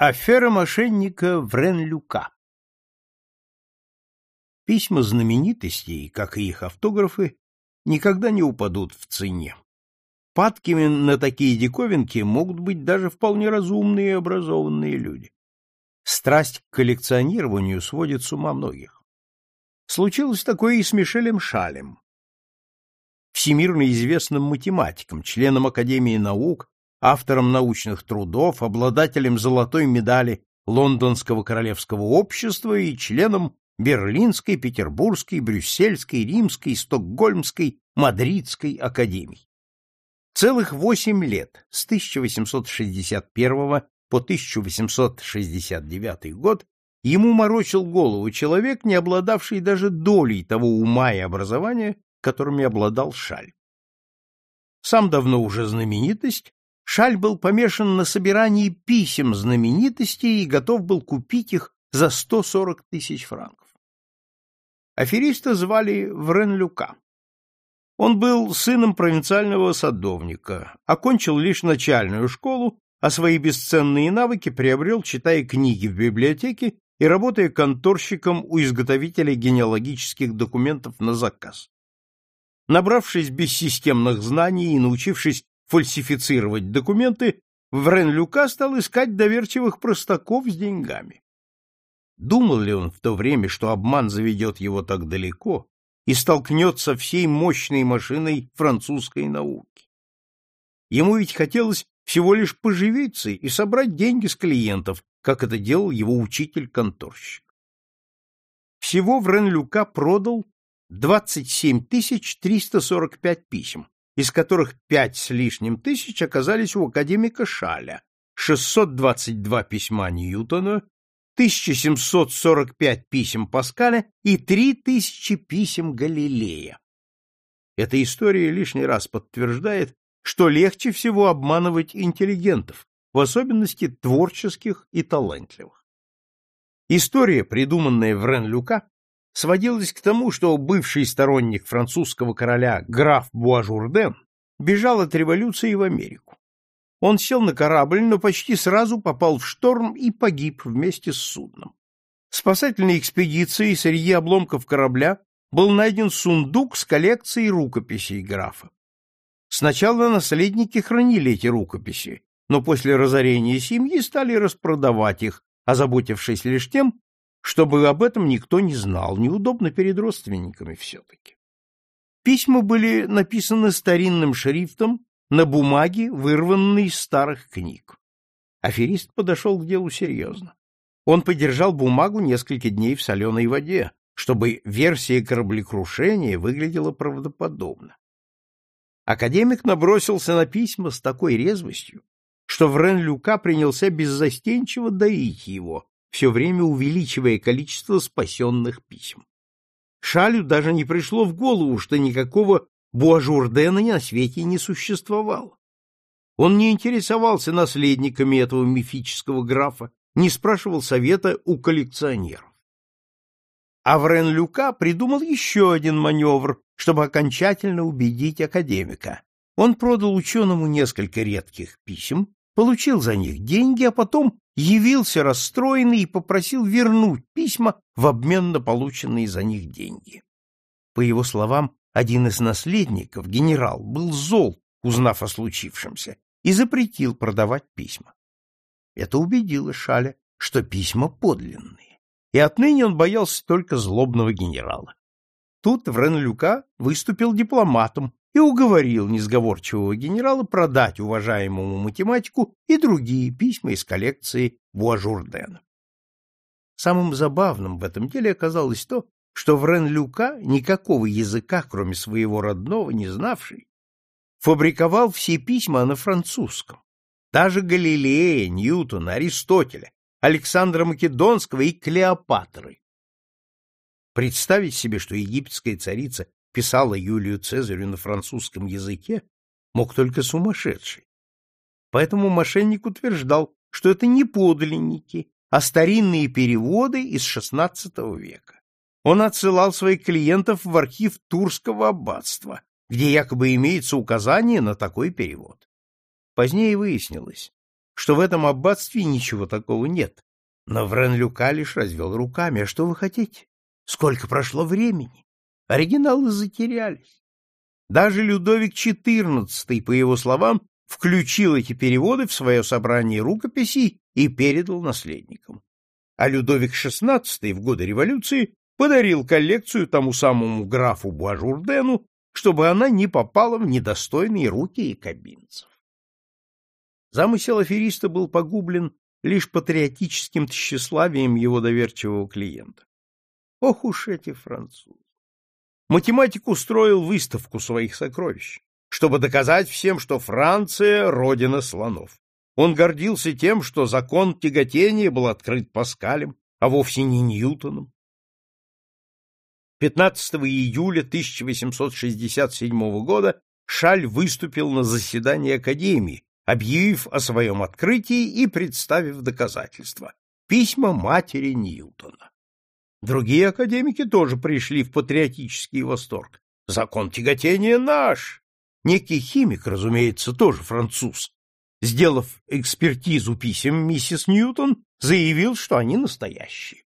Афера мошенника Врен-Люка Письма знаменитостей, как и их автографы, никогда не упадут в цене. Падкими на такие диковинки могут быть даже вполне разумные и образованные люди. Страсть к коллекционированию сводит с ума многих. Случилось такое и с Мишелем Шалем, всемирно известным математиком, членом Академии наук, автором научных трудов, обладателем золотой медали Лондонского королевского общества и членом Берлинской, Петербургской, Брюссельской, Римской, Стокгольмской, Мадридской академий. Целых восемь лет, с 1861 по 1869 год, ему морочил голову человек, не обладавший даже долей того ума и образования, которыми обладал Шаль. Сам давно уже знаменитость, Шаль был помешан на собирании писем знаменитостей и готов был купить их за 140 тысяч франков. Афериста звали Врен-Люка. Он был сыном провинциального садовника, окончил лишь начальную школу, а свои бесценные навыки приобрел, читая книги в библиотеке и работая конторщиком у изготовителя генеалогических документов на заказ. Набравшись бессистемных знаний и научившись фальсифицировать документы, Врен-Люка стал искать доверчивых простаков с деньгами. Думал ли он в то время, что обман заведет его так далеко и столкнется всей мощной машиной французской науки? Ему ведь хотелось всего лишь поживиться и собрать деньги с клиентов, как это делал его учитель-конторщик. Всего Врен-Люка продал 27 345 писем, из которых пять с лишним тысяч оказались у академика Шаля, 622 письма Ньютона, 1745 писем Паскаля и 3000 писем Галилея. Эта история лишний раз подтверждает, что легче всего обманывать интеллигентов, в особенности творческих и талантливых. История, придуманная в Рен-Люка, сводилось к тому, что бывший сторонник французского короля граф Буажурден бежал от революции в Америку. Он сел на корабль, но почти сразу попал в шторм и погиб вместе с судном. Спасательной экспедиции среди обломков корабля был найден сундук с коллекцией рукописей графа. Сначала наследники хранили эти рукописи, но после разорения семьи стали распродавать их, озаботившись лишь тем, чтобы об этом никто не знал, неудобно перед родственниками все-таки. Письма были написаны старинным шрифтом на бумаге, вырванной из старых книг. Аферист подошел к делу серьезно. Он подержал бумагу несколько дней в соленой воде, чтобы версия кораблекрушения выглядела правдоподобно. Академик набросился на письма с такой резвостью, что Врен-Люка принялся беззастенчиво доить его, все время увеличивая количество спасенных писем. Шалю даже не пришло в голову, что никакого Буажурдена на свете не существовало. Он не интересовался наследниками этого мифического графа, не спрашивал совета у коллекционеров. Аврен Люка придумал еще один маневр, чтобы окончательно убедить академика. Он продал ученому несколько редких писем, получил за них деньги, а потом явился расстроенный и попросил вернуть письма в обмен на полученные за них деньги. По его словам, один из наследников, генерал, был зол, узнав о случившемся, и запретил продавать письма. Это убедило Шаля, что письма подлинные, и отныне он боялся только злобного генерала. Тут Врен-Люка выступил дипломатом и уговорил несговорчивого генерала продать уважаемому математику и другие письма из коллекции Буажурдена. Самым забавным в этом деле оказалось то, что Врен-Люка, никакого языка, кроме своего родного, не знавший, фабриковал все письма на французском. Даже Галилея, Ньютона, Аристотеля, Александра Македонского и Клеопатры. Представить себе, что египетская царица писала Юлию Цезарю на французском языке, мог только сумасшедший. Поэтому мошенник утверждал, что это не подлинники, а старинные переводы из XVI века. Он отсылал своих клиентов в архив Турского аббатства, где якобы имеется указание на такой перевод. Позднее выяснилось, что в этом аббатстве ничего такого нет. Но Врен-Люка лишь развел руками. А что вы хотите? Сколько прошло времени? Оригиналы затерялись. Даже Людовик XIV, по его словам, включил эти переводы в свое собрание рукописей и передал наследникам. А Людовик XVI в годы революции подарил коллекцию тому самому графу Буажурдену, чтобы она не попала в недостойные руки якобинцев. Замысел афериста был погублен лишь патриотическим тщеславием его доверчивого клиента. Ох уж эти французы! Математик устроил выставку своих сокровищ, чтобы доказать всем, что Франция — родина слонов. Он гордился тем, что закон тяготения был открыт Паскалем, а вовсе не Ньютоном. 15 июля 1867 года Шаль выступил на заседании Академии, объявив о своем открытии и представив доказательства — письма матери Ньютона. Другие академики тоже пришли в патриотический восторг. Закон тяготения наш! Некий химик, разумеется, тоже француз, сделав экспертизу писем миссис Ньютон, заявил, что они настоящие.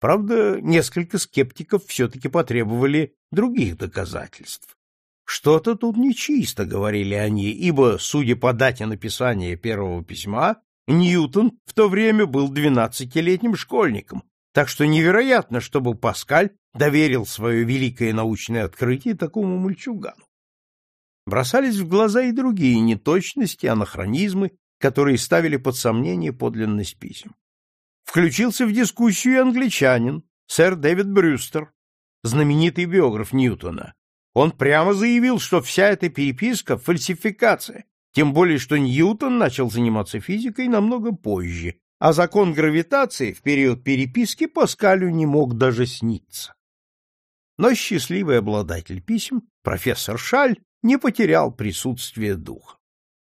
Правда, несколько скептиков все-таки потребовали других доказательств. Что-то тут нечисто, говорили они, ибо, судя по дате написания первого письма, Ньютон в то время был двенадцатилетним школьником, так что невероятно, чтобы Паскаль доверил свое великое научное открытие такому мальчугану. Бросались в глаза и другие неточности, анахронизмы, которые ставили под сомнение подлинность писем. Включился в дискуссию англичанин, сэр Дэвид Брюстер, знаменитый биограф Ньютона, он прямо заявил, что вся эта переписка — фальсификация, тем более что Ньютон начал заниматься физикой намного позже, а закон гравитации в период переписки Паскалю не мог даже сниться. Но счастливый обладатель писем, профессор Шаль, не потерял присутствие духа.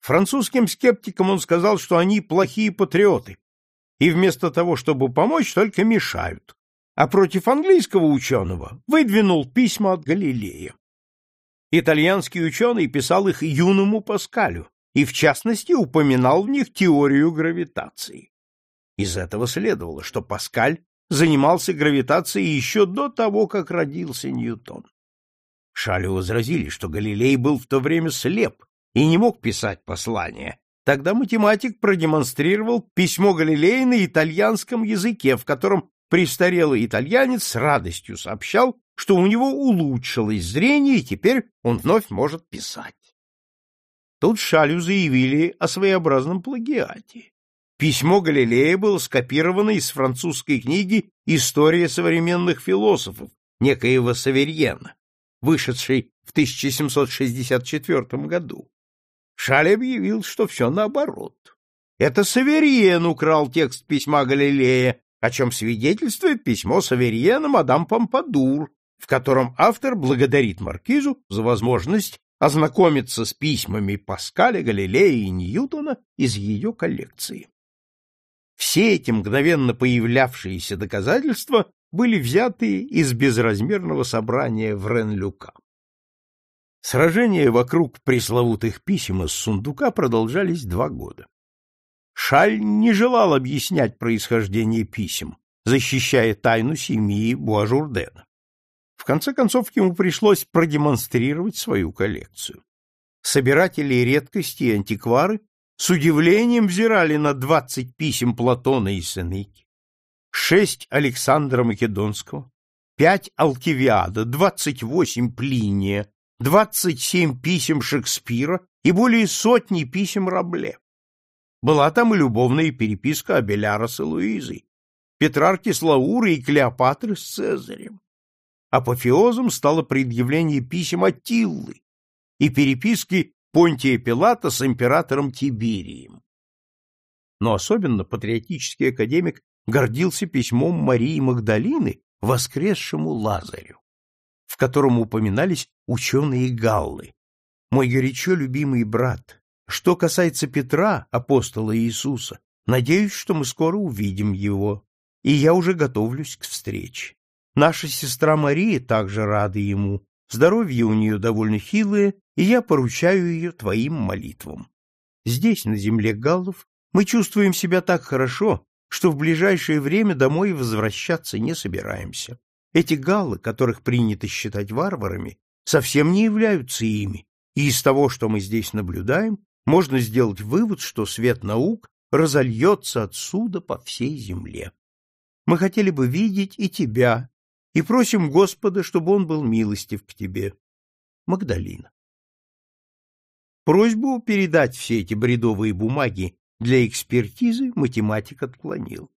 Французским скептикам он сказал, что они плохие патриоты, и вместо того, чтобы помочь, только мешают, а против английского ученого выдвинул письма от Галилея. Итальянский ученый писал их юному Паскалю и, в частности, упоминал в них теорию гравитации. Из этого следовало, что Паскаль занимался гравитацией еще до того, как родился Ньютон. Шалю возразили, что Галилей был в то время слеп и не мог писать послания. Тогда математик продемонстрировал письмо Галилея на итальянском языке, в котором престарелый итальянец с радостью сообщал, что у него улучшилось зрение, и теперь он вновь может писать. Тут Шалю заявили о своеобразном плагиате. Письмо Галилея было скопировано из французской книги «История современных философов» некоего Саверьена, вышедшей в 1764 году. Шаль объявил, что все наоборот. Это Саверьен украл текст письма Галилея, о чем свидетельствует письмо Саверьена мадам Помпадур, в котором автор благодарит маркизу за возможность ознакомиться с письмами Паскаля, Галилея и Ньютона из ее коллекции. Все эти мгновенно появлявшиеся доказательства были взяты из безразмерного собрания в Рен-Люка. Сражения вокруг пресловутых писем из сундука продолжались два года. Шаль не желал объяснять происхождение писем, защищая тайну семьи Буажурдена. В конце концов, ему пришлось продемонстрировать свою коллекцию. Собиратели редкости и антиквары с удивлением взирали на двадцать писем Платона и Сенеки, шесть Александра Македонского, пять Алкивиада, двадцать восемь Плиния, двадцать семь писем Шекспира и более сотни писем Рабле. Была там и любовная переписка Абеляра с Луизой, Петрарки с Лаурой и Клеопатры с Цезарем. Апофеозом стало предъявление писем Аттиллы и переписки Понтия Пилата с императором Тиберием. Но особенно патриотический академик гордился письмом Марии Магдалины воскресшему Лазарю, в котором упоминались ученые Галлы. «Мой горячо любимый брат, что касается Петра, апостола Иисуса, надеюсь, что мы скоро увидим его, и я уже готовлюсь к встрече. Наша сестра Мария также рада ему, здоровье у нее довольно хилое, и я поручаю ее твоим молитвам. Здесь, на земле галлов, Мы чувствуем себя так хорошо, что в ближайшее время домой возвращаться не собираемся. Эти галлы, которых принято считать варварами, совсем не являются ими, и из того, что мы здесь наблюдаем, можно сделать вывод, что свет наук разольется отсюда по всей земле. Мы хотели бы видеть и тебя, и просим Господа, чтобы он был милостив к тебе. Магдалина. Просьбу передать все эти бредовые бумаги для экспертизы математик отклонил.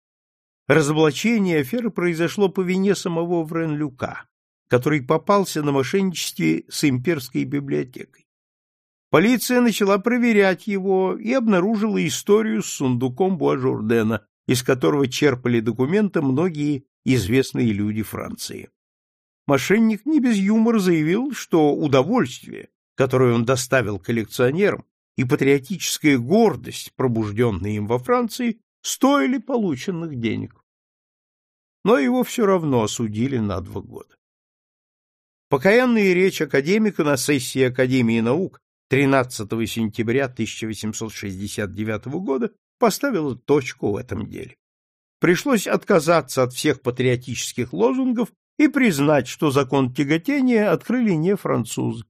Разоблачение аферы произошло по вине самого Вренлюка, который попался на мошенничестве с имперской библиотекой. Полиция начала проверять его и обнаружила историю с сундуком Буажурдена, из которого черпали документы многие известные люди Франции. Мошенник не без юмора заявил, что удовольствие, которое он доставил коллекционерам, и патриотическая гордость, пробужденная им во Франции, стоили полученных денег. Но его все равно осудили на два года. Покаянная речь академика на сессии Академии наук 13 сентября 1869 года поставила точку в этом деле. Пришлось отказаться от всех патриотических лозунгов и признать, что закон тяготения открыли не французы.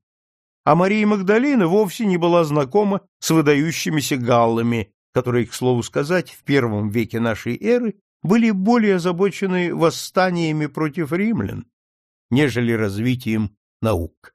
А Мария Магдалина вовсе не была знакома с выдающимися галлами, которые, к слову сказать, в первом веке нашей эры были более озабочены восстаниями против римлян, нежели развитием наук.